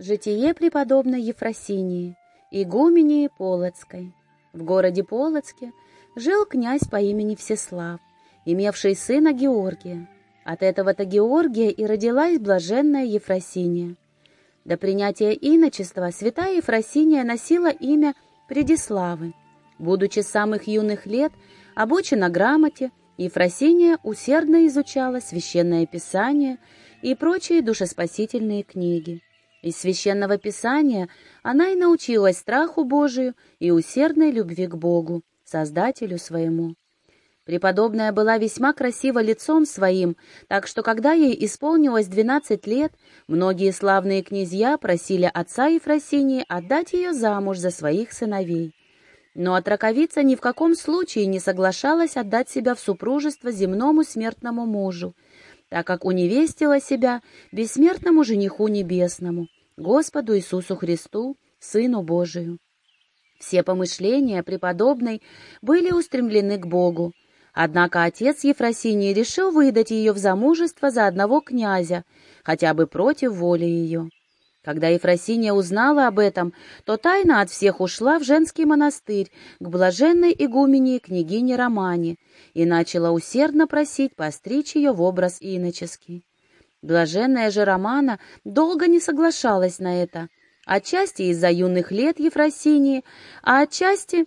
Житие преподобной Ефросинии, игумении Полоцкой. В городе Полоцке жил князь по имени Всеслав, имевший сына Георгия. От этого-то Георгия и родилась блаженная Ефросиния. До принятия иночества святая Ефросиния носила имя Предиславы. Будучи самых юных лет обучена грамоте, Ефросиния усердно изучала священное писание и прочие душеспасительные книги. Из священного писания она и научилась страху Божию и усердной любви к Богу, Создателю своему. Преподобная была весьма красива лицом своим, так что, когда ей исполнилось двенадцать лет, многие славные князья просили отца Ефросинии отдать ее замуж за своих сыновей. Но отраковица ни в каком случае не соглашалась отдать себя в супружество земному смертному мужу, так как уневестила себя бессмертному жениху небесному, Господу Иисусу Христу, Сыну Божию. Все помышления преподобной были устремлены к Богу, однако отец Ефросинии решил выдать ее в замужество за одного князя, хотя бы против воли ее. Когда Ефросиния узнала об этом, то тайно от всех ушла в женский монастырь к блаженной игумене княгине Романе и начала усердно просить постричь ее в образ иноческий. Блаженная же Романа долго не соглашалась на это, отчасти из-за юных лет Ефросинии, а отчасти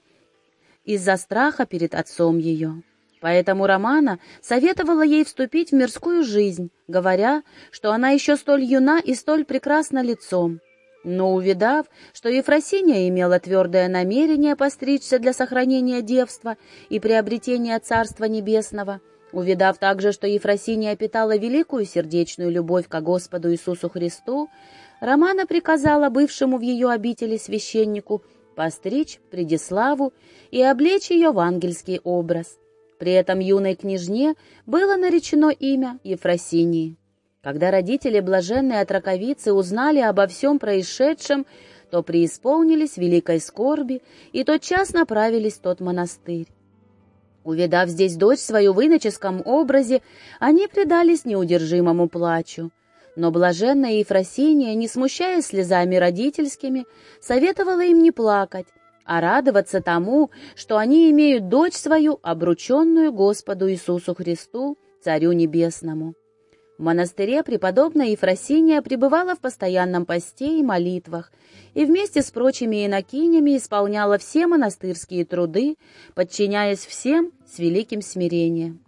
из-за страха перед отцом ее. Поэтому Романа советовала ей вступить в мирскую жизнь, говоря, что она еще столь юна и столь прекрасна лицом. Но увидав, что Ефросиния имела твердое намерение постричься для сохранения девства и приобретения Царства Небесного, увидав также, что Ефросиния питала великую сердечную любовь к Господу Иисусу Христу, Романа приказала бывшему в ее обители священнику постричь Предиславу и облечь ее в ангельский образ. При этом юной княжне было наречено имя Ефросинии. Когда родители блаженной отраковицы узнали обо всем происшедшем, то преисполнились великой скорби и тотчас направились в тот монастырь. Увидав здесь дочь свою в иноческом образе, они предались неудержимому плачу. Но блаженная Ефросиния, не смущаясь слезами родительскими, советовала им не плакать, а радоваться тому, что они имеют дочь свою, обрученную Господу Иисусу Христу, Царю Небесному. В монастыре преподобная Ефросиния пребывала в постоянном посте и молитвах и вместе с прочими инокинями исполняла все монастырские труды, подчиняясь всем с великим смирением.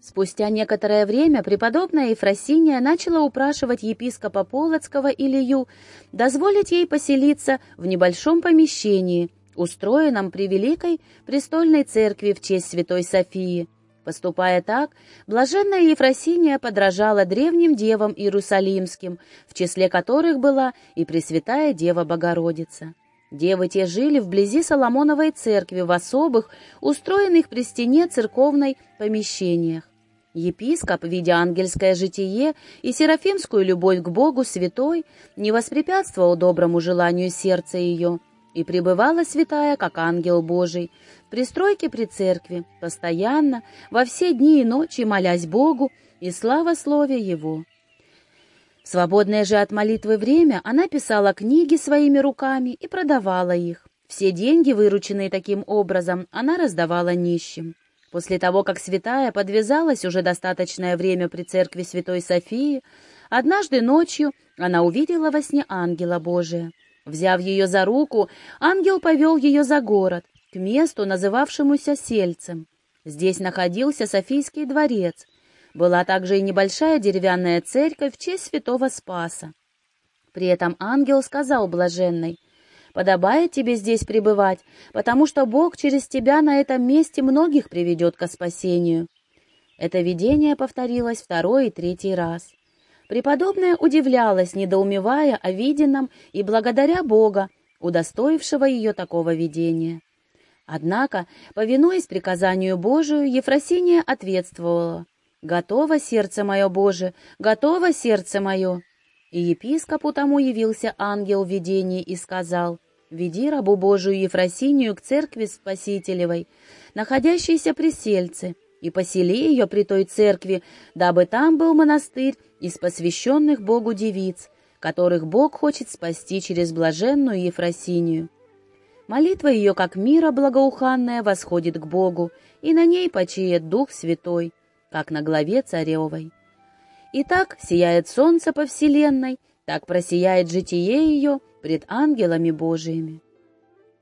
Спустя некоторое время преподобная Ефросиния начала упрашивать епископа Полоцкого Илью дозволить ей поселиться в небольшом помещении, устроенном при Великой Престольной Церкви в честь Святой Софии. Поступая так, блаженная Ефросиния подражала древним девам иерусалимским, в числе которых была и Пресвятая Дева Богородица. Девы те жили вблизи Соломоновой церкви в особых, устроенных при стене церковной помещениях. Епископ, видя ангельское житие и серафимскую любовь к Богу святой, не воспрепятствовал доброму желанию сердца ее, и пребывала святая, как ангел Божий, в пристройке при церкви, постоянно, во все дни и ночи, молясь Богу и слава слове Его. В свободное же от молитвы время она писала книги своими руками и продавала их. Все деньги, вырученные таким образом, она раздавала нищим. После того, как святая подвязалась уже достаточное время при церкви Святой Софии, однажды ночью она увидела во сне ангела Божия — Взяв ее за руку, ангел повел ее за город, к месту, называвшемуся Сельцем. Здесь находился Софийский дворец. Была также и небольшая деревянная церковь в честь святого Спаса. При этом ангел сказал блаженной, «Подобает тебе здесь пребывать, потому что Бог через тебя на этом месте многих приведет ко спасению». Это видение повторилось второй и третий раз. Преподобная удивлялась, недоумевая о виденном и благодаря Бога, удостоившего ее такого видения. Однако, повинуясь приказанию Божию, Ефросиния ответствовала «Готово сердце мое, Боже, готово сердце мое!» И епископу тому явился ангел в видении и сказал «Веди рабу Божию Ефросинию к церкви Спасителевой, находящейся при сельце, и посели ее при той церкви, дабы там был монастырь из посвященных Богу девиц, которых Бог хочет спасти через блаженную Ефросинию. Молитва ее, как мира благоуханная, восходит к Богу, и на ней почиет Дух Святой, как на главе царевой. И так сияет солнце по вселенной, так просияет житие ее пред ангелами Божиими.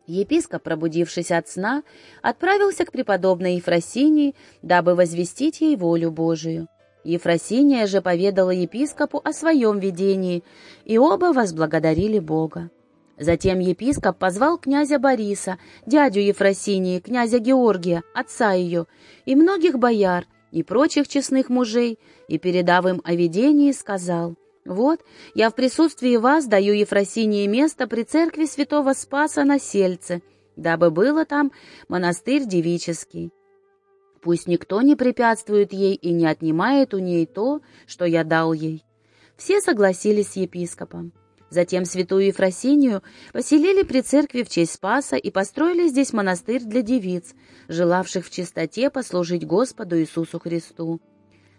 Епископ, пробудившись от сна, отправился к преподобной Ефросинии, дабы возвестить ей волю Божию. Ефросиния же поведала епископу о своем видении, и оба возблагодарили Бога. Затем епископ позвал князя Бориса, дядю Ефросинии, князя Георгия, отца ее, и многих бояр, и прочих честных мужей, и, передав им о видении, сказал, «Вот, я в присутствии вас даю Ефросинии место при церкви святого Спаса на Сельце, дабы было там монастырь девический. Пусть никто не препятствует ей и не отнимает у ней то, что я дал ей». Все согласились с епископом. Затем святую Ефросинию поселили при церкви в честь Спаса и построили здесь монастырь для девиц, желавших в чистоте послужить Господу Иисусу Христу.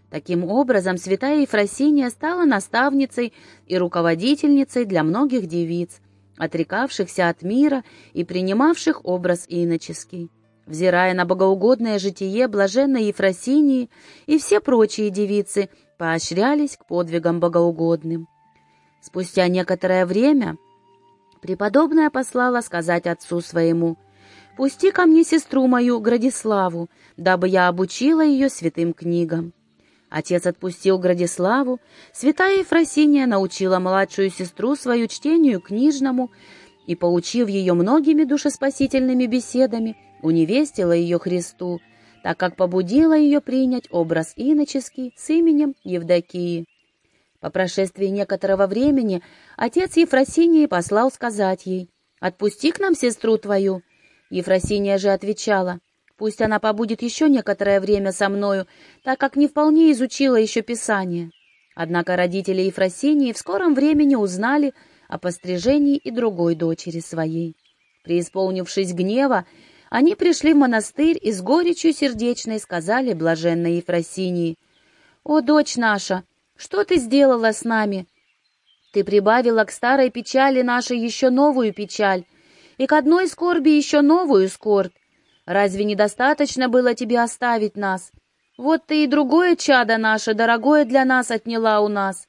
Таким образом, святая Ефросиния стала наставницей и руководительницей для многих девиц, отрекавшихся от мира и принимавших образ иноческий. Взирая на богоугодное житие блаженной Ефросинии, и все прочие девицы поощрялись к подвигам богоугодным. Спустя некоторое время преподобная послала сказать отцу своему, «Пусти ко мне сестру мою, Градиславу, дабы я обучила ее святым книгам». Отец отпустил Градиславу, святая Ефросиния научила младшую сестру свою чтению книжному и, поучив ее многими душеспасительными беседами, уневестила ее Христу, так как побудила ее принять образ иноческий с именем Евдокии. По прошествии некоторого времени отец Ефросинии послал сказать ей, «Отпусти к нам сестру твою». Ефросиния же отвечала, «Пусть она побудет еще некоторое время со мною, так как не вполне изучила еще Писание». Однако родители Ефросинии в скором времени узнали о пострижении и другой дочери своей. Преисполнившись гнева, они пришли в монастырь и с горечью сердечной сказали блаженной Ефросинии, «О, дочь наша!» Что ты сделала с нами? Ты прибавила к старой печали нашей еще новую печаль, и к одной скорби еще новую скорбь. Разве недостаточно было тебе оставить нас? Вот ты и другое чадо наше, дорогое для нас, отняла у нас.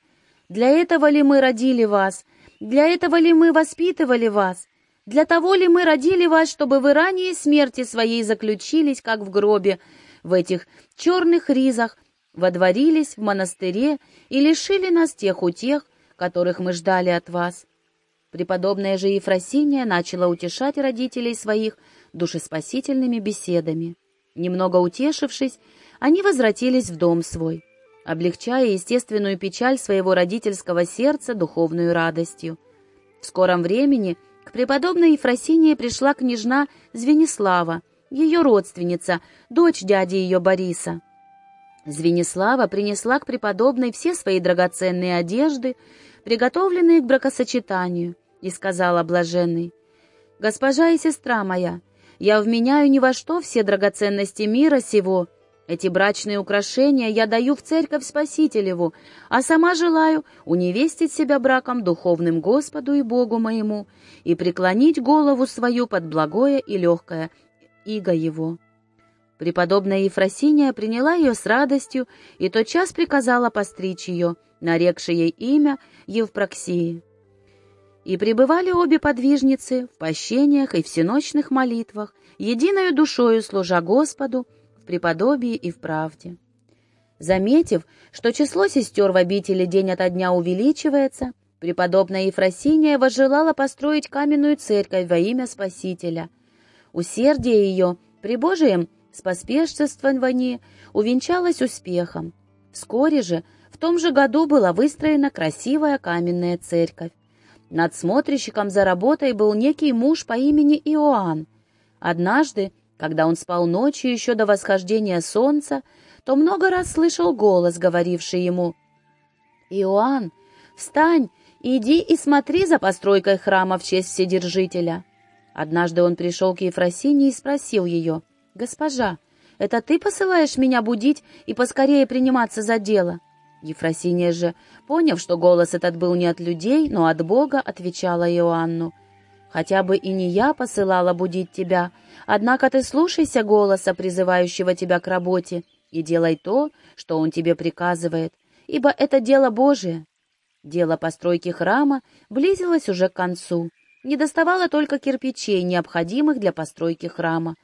Для этого ли мы родили вас? Для этого ли мы воспитывали вас? Для того ли мы родили вас, чтобы вы ранее смерти своей заключились, как в гробе, в этих черных ризах, водворились в монастыре и лишили нас тех утех, которых мы ждали от вас. Преподобная же Ефросиния начала утешать родителей своих душеспасительными беседами. Немного утешившись, они возвратились в дом свой, облегчая естественную печаль своего родительского сердца духовную радостью. В скором времени к преподобной Ефросинии пришла княжна Звенислава, ее родственница, дочь дяди ее Бориса. Звенислава принесла к преподобной все свои драгоценные одежды, приготовленные к бракосочетанию, и сказала блаженной, «Госпожа и сестра моя, я вменяю ни во что все драгоценности мира сего. Эти брачные украшения я даю в церковь Спасителеву, а сама желаю уневестить себя браком духовным Господу и Богу моему и преклонить голову свою под благое и легкое иго Его». Преподобная Ефросиния приняла ее с радостью и тотчас приказала постричь ее, нарекши ей имя Евпроксии. И пребывали обе подвижницы в пощениях и всеночных молитвах, единою душою служа Господу в преподобии и в правде. Заметив, что число сестер в обители день ото дня увеличивается, преподобная Ефросиния возжелала построить каменную церковь во имя Спасителя. Усердие ее при Божием споспешествование увенчалось успехом. Вскоре же, в том же году была выстроена красивая каменная церковь. Надсмотрщиком за работой был некий муж по имени Иоанн. Однажды, когда он спал ночью еще до восхождения солнца, то много раз слышал голос, говоривший ему «Иоанн, встань, иди и смотри за постройкой храма в честь Вседержителя». Однажды он пришел к Ефросине и спросил ее — «Госпожа, это ты посылаешь меня будить и поскорее приниматься за дело?» Ефросиния же, поняв, что голос этот был не от людей, но от Бога, отвечала Иоанну, «Хотя бы и не я посылала будить тебя, однако ты слушайся голоса, призывающего тебя к работе, и делай то, что он тебе приказывает, ибо это дело Божие». Дело постройки храма близилось уже к концу. Не доставало только кирпичей, необходимых для постройки храма.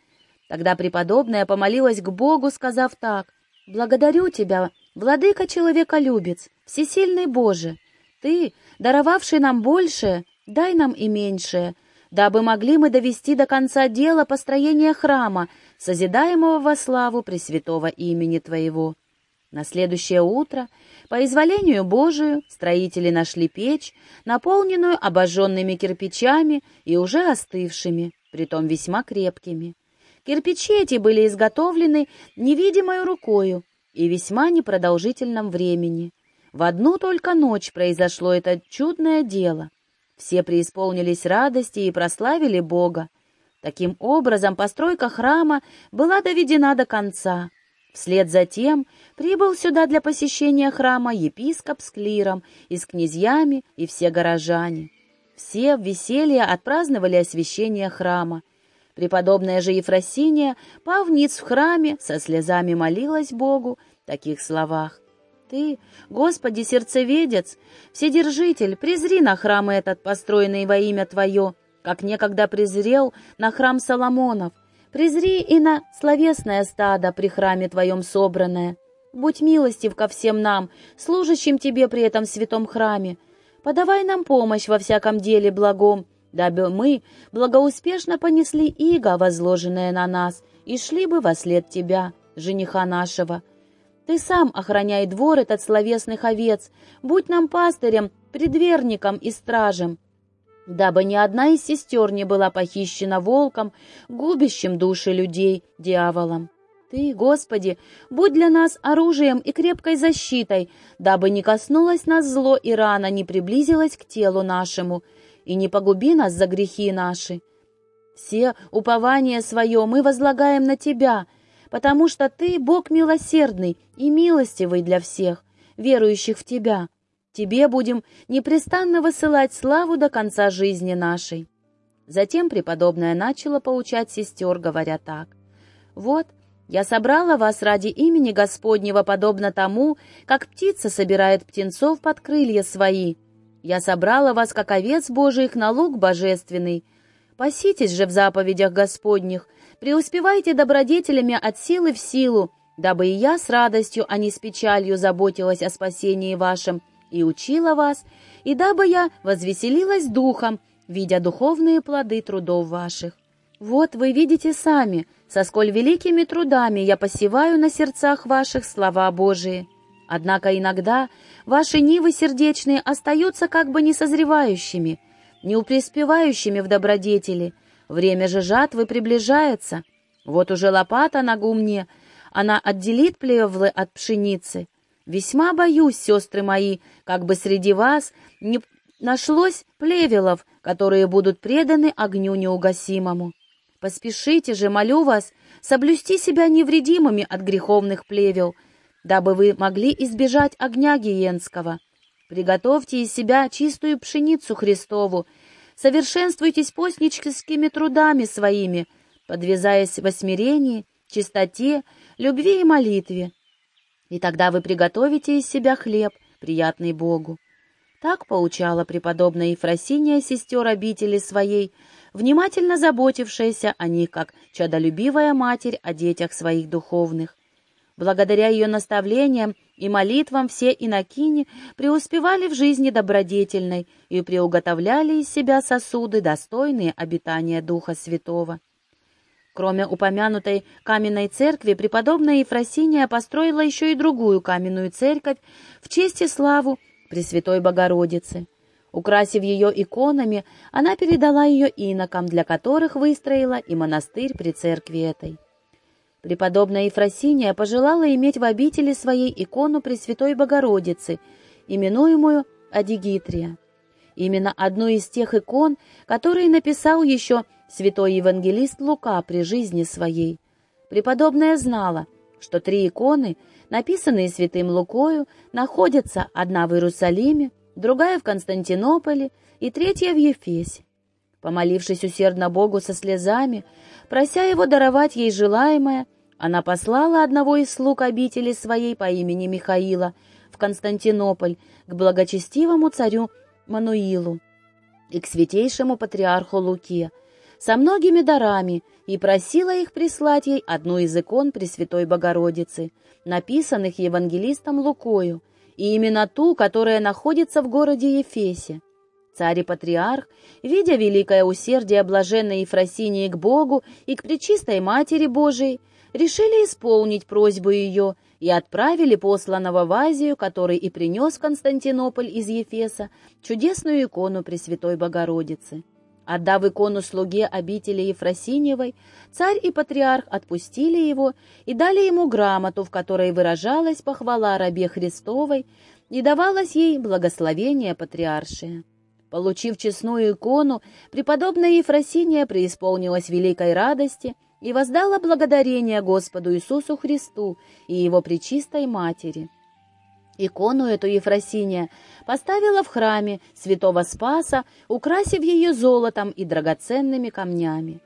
Тогда преподобная помолилась к Богу, сказав так, «Благодарю тебя, Владыка человеколюбец, всесильный Боже, Ты, даровавший нам большее, дай нам и меньшее, дабы могли мы довести до конца дело построения храма, созидаемого во славу Пресвятого имени Твоего». На следующее утро, по изволению Божию, строители нашли печь, наполненную обожженными кирпичами и уже остывшими, притом весьма крепкими. Кирпичи эти были изготовлены невидимой рукою, и весьма непродолжительном времени. В одну только ночь произошло это чудное дело. Все преисполнились радости и прославили Бога. Таким образом, постройка храма была доведена до конца. Вслед за тем прибыл сюда для посещения храма епископ с клиром и с князьями и все горожане. Все в веселье отпраздновали освящение храма. Преподобная же Ефросиния, пав ниц в храме, со слезами молилась Богу в таких словах. «Ты, Господи, сердцеведец, Вседержитель, презри на храм этот, построенный во имя Твое, как некогда презрел на храм Соломонов. Презри и на словесное стадо при храме Твоем собранное. Будь милостив ко всем нам, служащим Тебе при этом святом храме. Подавай нам помощь во всяком деле благом, дабы мы благоуспешно понесли иго, возложенное на нас, и шли бы во след Тебя, жениха нашего. Ты сам охраняй двор этот словесных овец, будь нам пастырем, предверником и стражем, дабы ни одна из сестер не была похищена волком, губящим души людей, дьяволом. Ты, Господи, будь для нас оружием и крепкой защитой, дабы не коснулось нас зло и рана не приблизилась к телу нашему, и не погуби нас за грехи наши. Все упование свое мы возлагаем на Тебя, потому что Ты Бог милосердный и милостивый для всех, верующих в Тебя. Тебе будем непрестанно высылать славу до конца жизни нашей». Затем преподобная начала поучать сестер, говоря так. «Вот, я собрала вас ради имени Господнего, подобно тому, как птица собирает птенцов под крылья свои, я собрала вас, как овец Божиих, на луг божественный. Паситесь же в заповедях Господних, преуспевайте добродетелями от силы в силу, дабы и я с радостью, а не с печалью заботилась о спасении вашем и учила вас, и дабы я возвеселилась духом, видя духовные плоды трудов ваших. Вот вы видите сами, со сколь великими трудами я посеваю на сердцах ваших слова Божии. Однако иногда ваши нивы сердечные остаются как бы несозревающими, не упреспевающими в добродетели. Время же жатвы приближается. Вот уже лопата на гумне, она отделит плевлы от пшеницы. Весьма боюсь, сестры мои, как бы среди вас не нашлось плевелов, которые будут преданы огню неугасимому. Поспешите же, молю вас, соблюсти себя невредимыми от греховных плевел — дабы вы могли избежать огня гиенского. Приготовьте из себя чистую пшеницу Христову, совершенствуйтесь постническими трудами своими, подвязаясь в осмирении, чистоте, любви и молитве. И тогда вы приготовите из себя хлеб, приятный Богу. Так поучала преподобная Ефросиния сестер обители своей, внимательно заботившаяся о них, как чадолюбивая матерь о детях своих духовных. Благодаря ее наставлениям и молитвам все инокини преуспевали в жизни добродетельной и приуготовляли из себя сосуды, достойные обитания Духа Святого. Кроме упомянутой каменной церкви, преподобная Ефросиния построила еще и другую каменную церковь в честь и славу Пресвятой Богородицы. Украсив ее иконами, она передала ее инокам, для которых выстроила и монастырь при церкви этой. Преподобная Ефросиния пожелала иметь в обители своей икону Пресвятой Богородицы, именуемую Адигитрия. Именно одну из тех икон, которые написал еще святой евангелист Лука при жизни своей. Преподобная знала, что три иконы, написанные святым Лукою, находятся одна в Иерусалиме, другая в Константинополе и третья в Ефесе. Помолившись усердно Богу со слезами, прося его даровать ей желаемое, она послала одного из слуг обители своей по имени Михаила в Константинополь к благочестивому царю Мануилу и к святейшему патриарху Луке со многими дарами и просила их прислать ей одну из икон Пресвятой Богородицы, написанных евангелистом Лукою, и именно ту, которая находится в городе Ефесе. Царь и патриарх, видя великое усердие блаженной Ефросинии к Богу и к Пречистой Матери Божией, решили исполнить просьбу ее и отправили посланного в Азию, который и принес в Константинополь из Ефеса чудесную икону Пресвятой Богородицы. Отдав икону слуге обители Ефросиньевой, царь и патриарх отпустили его и дали ему грамоту, в которой выражалась похвала рабе Христовой и давалось ей благословение патриаршия. Получив честную икону, преподобная Ефросиния преисполнилась великой радости и воздала благодарение Господу Иисусу Христу и Его Пречистой Матери. Икону эту Ефросиния поставила в храме святого Спаса, украсив ее золотом и драгоценными камнями.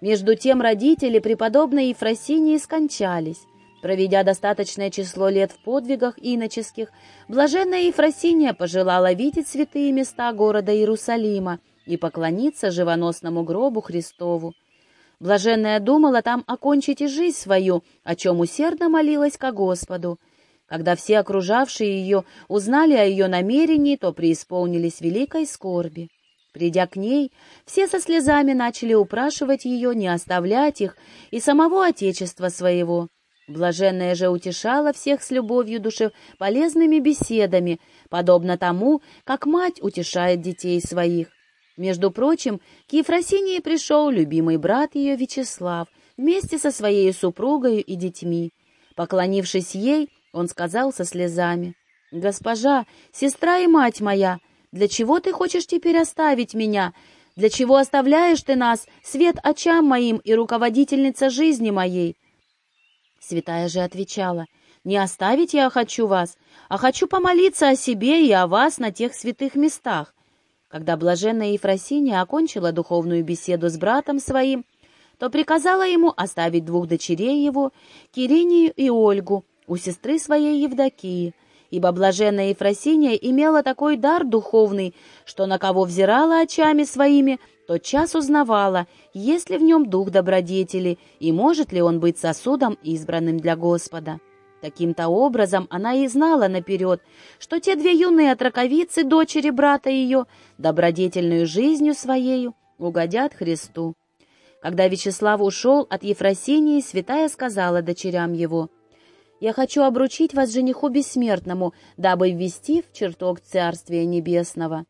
Между тем родители преподобной Ефросинии скончались, Проведя достаточное число лет в подвигах иноческих, блаженная Ефросиния пожелала видеть святые места города Иерусалима и поклониться живоносному гробу Христову. Блаженная думала там окончить и жизнь свою, о чем усердно молилась ко Господу. Когда все окружавшие ее узнали о ее намерении, то преисполнились великой скорби. Придя к ней, все со слезами начали упрашивать ее не оставлять их и самого Отечества своего. Блаженная же утешала всех с любовью души полезными беседами, подобно тому, как мать утешает детей своих. Между прочим, к Ефросинии пришел любимый брат ее Вячеслав вместе со своей супругой и детьми. Поклонившись ей, он сказал со слезами, «Госпожа, сестра и мать моя, для чего ты хочешь теперь оставить меня? Для чего оставляешь ты нас, свет очам моим и руководительница жизни моей?» Святая же отвечала, «Не оставить я хочу вас, а хочу помолиться о себе и о вас на тех святых местах». Когда блаженная Ефросиния окончила духовную беседу с братом своим, то приказала ему оставить двух дочерей его, Киринию и Ольгу, у сестры своей Евдокии, ибо блаженная Ефросиния имела такой дар духовный, что на кого взирала очами своими – тотчас узнавала, есть ли в нем дух добродетели и может ли он быть сосудом, избранным для Господа. Таким-то образом она и знала наперед, что те две юные отраковицы, дочери брата ее, добродетельную жизнью своею угодят Христу. Когда Вячеслав ушел от Ефросинии, святая сказала дочерям его, «Я хочу обручить вас жениху бессмертному, дабы ввести в чертог Царствия Небесного».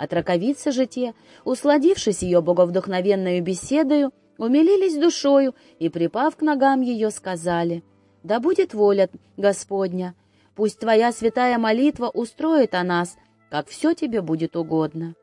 От раковицы же те, усладившись ее боговдохновенную беседою, умилились душою и, припав к ногам ее, сказали, «Да будет воля Господня, пусть Твоя святая молитва устроит о нас, как все Тебе будет угодно».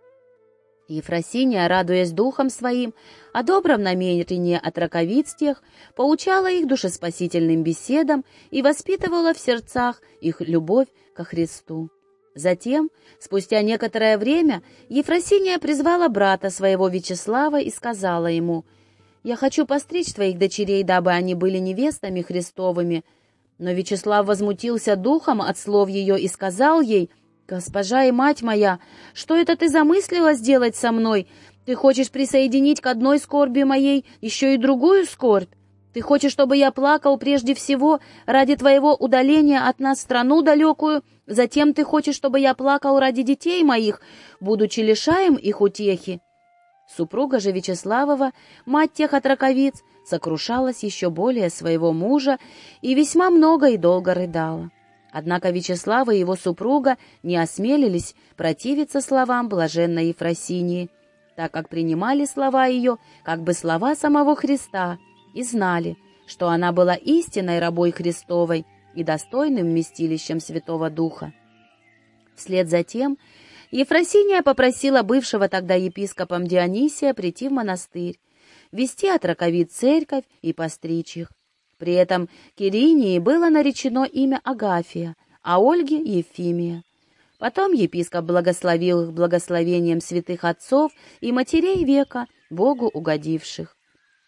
Ефросиния, радуясь духом своим, о добром намерении от раковиц тех, поучала их душеспасительным беседам и воспитывала в сердцах их любовь ко Христу. Затем, спустя некоторое время, Ефросиния призвала брата своего Вячеслава и сказала ему, «Я хочу постричь твоих дочерей, дабы они были невестами Христовыми». Но Вячеслав возмутился духом от слов ее и сказал ей, «Госпожа и мать моя, что это ты замыслила сделать со мной? Ты хочешь присоединить к одной скорби моей еще и другую скорбь? Ты хочешь, чтобы я плакал прежде всего ради твоего удаления от нас страну далекую, затем ты хочешь, чтобы я плакал ради детей моих, будучи лишаем их утехи?» Супруга же Вячеславова, мать тех отраковиц, сокрушалась еще более своего мужа и весьма много и долго рыдала. Однако Вячеслава и его супруга не осмелились противиться словам блаженной Ефросинии, так как принимали слова ее как бы слова самого Христа — и знали, что она была истинной рабой Христовой и достойным вместилищем Святого Духа. Вслед за тем Ефросиния попросила бывшего тогда епископом Дионисия прийти в монастырь, вести от раковиц церковь и постричь их. При этом Киринии было наречено имя Агафия, а Ольге — Ефимия. Потом епископ благословил их благословением святых отцов и матерей века, Богу угодивших.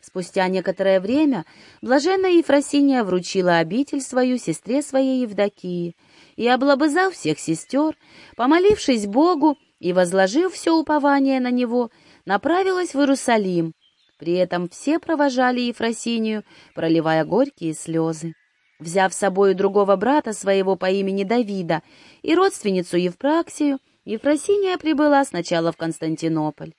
Спустя некоторое время блаженная Ефросиния вручила обитель свою сестре своей Евдокии и, облобызав всех сестер, помолившись Богу и возложив все упование на него, направилась в Иерусалим. При этом все провожали Ефросинию, проливая горькие слезы. Взяв с собой другого брата своего по имени Давида и родственницу Евпраксию, Ефросиния прибыла сначала в Константинополь.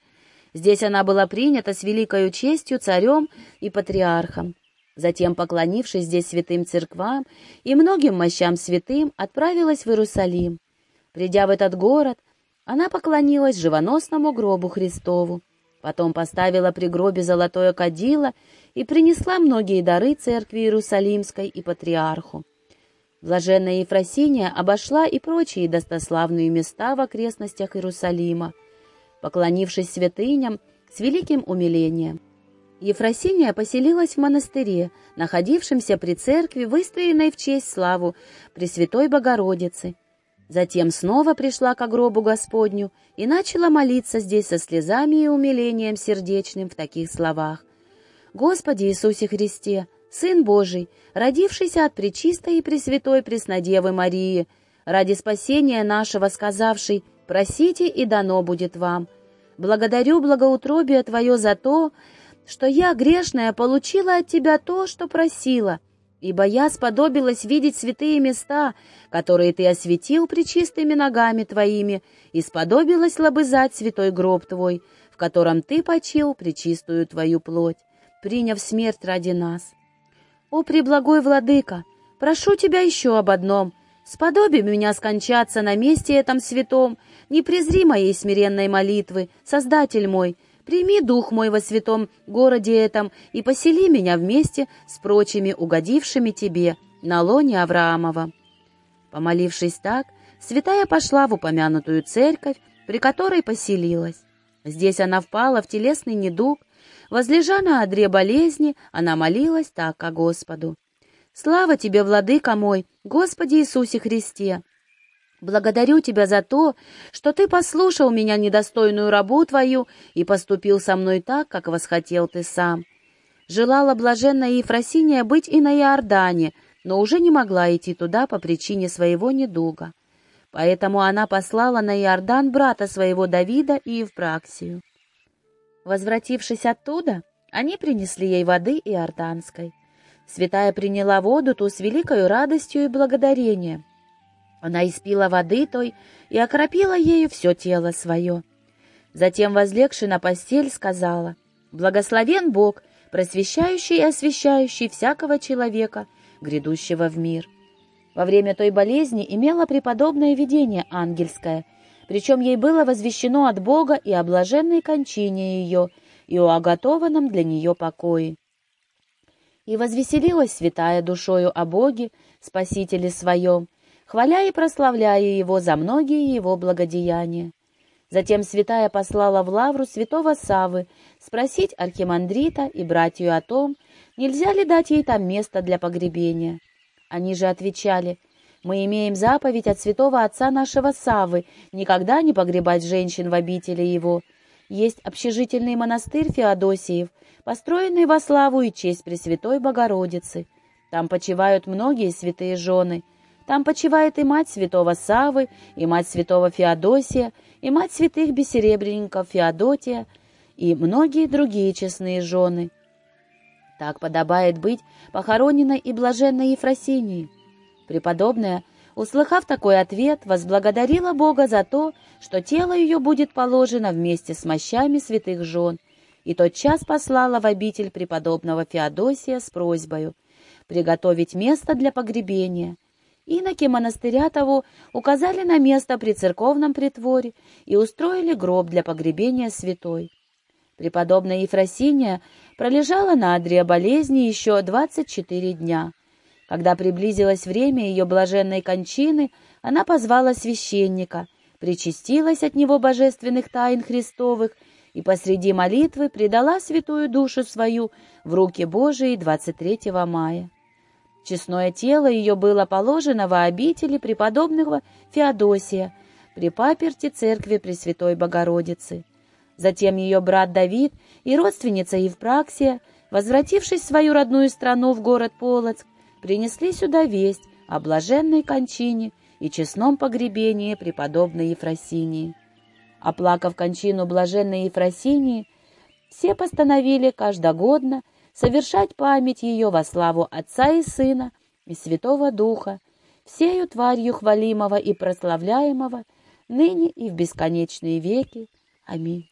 Здесь она была принята с великою честью царем и патриархом. Затем, поклонившись здесь святым церквам и многим мощам святым, отправилась в Иерусалим. Придя в этот город, она поклонилась живоносному гробу Христову, потом поставила при гробе золотое кадило и принесла многие дары церкви Иерусалимской и патриарху. Блаженная Ефросиния обошла и прочие достославные места в окрестностях Иерусалима, поклонившись святыням с великим умилением. Ефросиния поселилась в монастыре, находившемся при церкви, выстроенной в честь славу Пресвятой Богородицы. Затем снова пришла к гробу Господню и начала молиться здесь со слезами и умилением сердечным в таких словах. Господи Иисусе Христе, Сын Божий, родившийся от Пречистой и Пресвятой Преснодевы Марии, ради спасения нашего сказавший «Просите, и дано будет вам». Благодарю благоутробие Твое за то, что я, грешная, получила от Тебя то, что просила, ибо я сподобилась видеть святые места, которые Ты осветил причистыми ногами Твоими, и сподобилась лобызать святой гроб Твой, в котором Ты почил причистую Твою плоть приняв смерть ради нас. О, преблагой владыка, прошу тебя еще об одном. Сподоби меня скончаться на месте этом святом, не презри моей смиренной молитвы, Создатель мой, прими дух мой во святом городе этом и посели меня вместе с прочими угодившими тебе на лоне Авраамова». Помолившись так, святая пошла в упомянутую церковь, при которой поселилась. Здесь она впала в телесный недуг, Возлежа на одре болезни, она молилась так о Господу. «Слава тебе, владыка мой, Господи Иисусе Христе! Благодарю тебя за то, что ты послушал меня недостойную рабу твою и поступил со мной так, как восхотел ты сам. Желала блаженная Ефросиния быть и на Иордане, но уже не могла идти туда по причине своего недуга. Поэтому она послала на Иордан брата своего Давида и Евпраксию. Возвратившись оттуда, они принесли ей воды иорданской. Святая приняла воду ту с великою радостью и благодарением. Она испила воды той и окропила ею все тело свое. Затем, возлегши на постель, сказала, «Благословен Бог, просвещающий и освящающий всякого человека, грядущего в мир». Во время той болезни имела преподобное видение ангельское — причем ей было возвещено от Бога и о блаженной кончине ее, и о оготованном для нее покое. И возвеселилась святая душою о Боге, Спасителе своем, хваля и прославляя Его за многие Его благодеяния. Затем святая послала в лавру святого Савы спросить архимандрита и братью о том, нельзя ли дать ей там место для погребения. Они же отвечали — мы имеем заповедь от святого отца нашего Савы никогда не погребать женщин в обители его. Есть общежительный монастырь Феодосиев, построенный во славу и честь Пресвятой Богородицы. Там почивают многие святые жены. Там почивает и мать святого Савы, и мать святого Феодосия, и мать святых бессеребренников Феодотия, и многие другие честные жены. Так подобает быть похороненной и блаженной Ефросинии. Преподобная, услыхав такой ответ, возблагодарила Бога за то, что тело ее будет положено вместе с мощами святых жен, и тотчас послала в обитель преподобного Феодосия с просьбою приготовить место для погребения. Иноки монастыря того указали на место при церковном притворе и устроили гроб для погребения святой. Преподобная Ефросиния пролежала на одре болезни еще 24 дня. Когда приблизилось время ее блаженной кончины, она позвала священника, причастилась от него божественных тайн Христовых и посреди молитвы предала святую душу свою в руки Божии 23 мая. Честное тело ее было положено во обители преподобного Феодосия при паперти церкви Пресвятой Богородицы. Затем ее брат Давид и родственница Евпраксия, возвратившись в свою родную страну в город Полоцк, принесли сюда весть о блаженной кончине и честном погребении преподобной Ефросинии. Оплакав кончину блаженной Ефросинии, все постановили каждогодно совершать память ее во славу Отца и Сына и Святого Духа, всею тварью хвалимого и прославляемого, ныне и в бесконечные веки. Аминь.